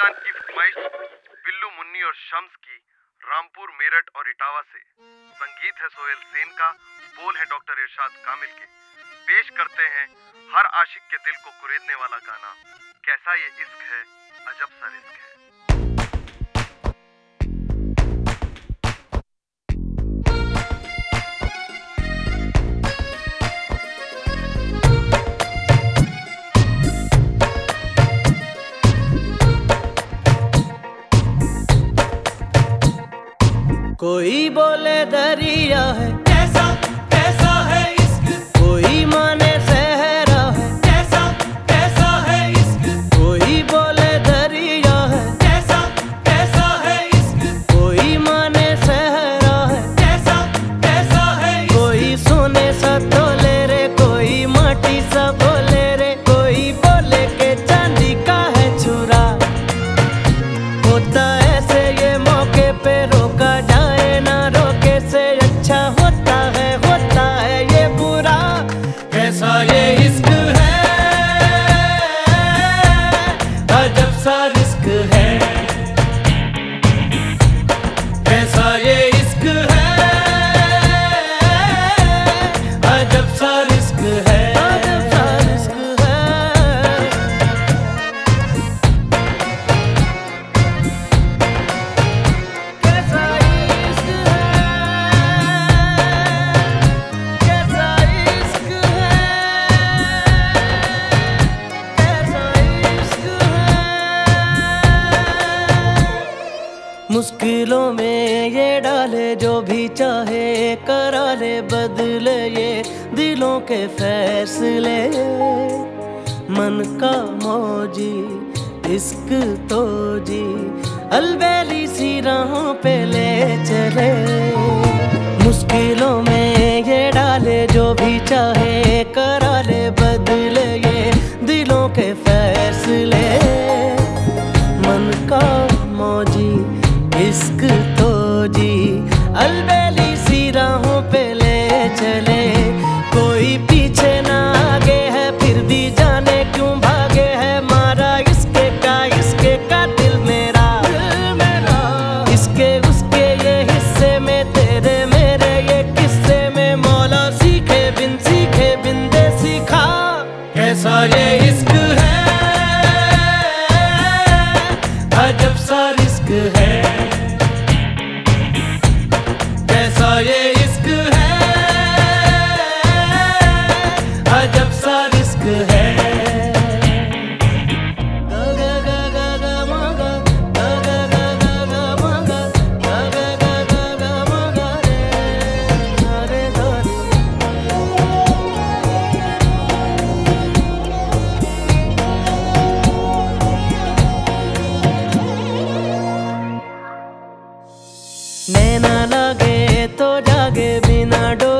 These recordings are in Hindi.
खान की फरमाइश बिल्लू मुन्नी और शम्स की रामपुर, मेरठ और इटावा से। संगीत है सोहेल सेन का, बोल है डॉक्टर इरशाद कामिल के। पेश करते हैं हर आशिक के दिल को कुरेदने वाला गाना। कैसा ये इश्क है, अजब सा रिस्क है। कोई बोले दरिया है सारे इसके मुश्किलों में ये डाले जो भी चाहे करा ले बदले ये दिलों के फैसले। मन का मौजी, इश्क तो जी अलबेली सी राहों पे ले चले। मुश्किलों में ये डाले जो भी चाहे, करा que नैना लागे तो जागे बिना डो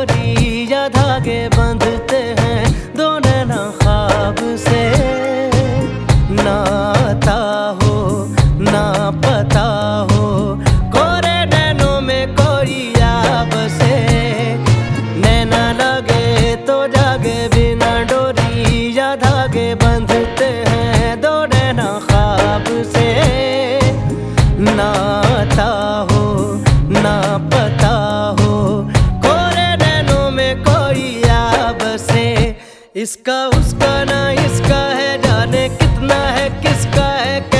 इसका उसका ना इसका है जाने कितना है किसका है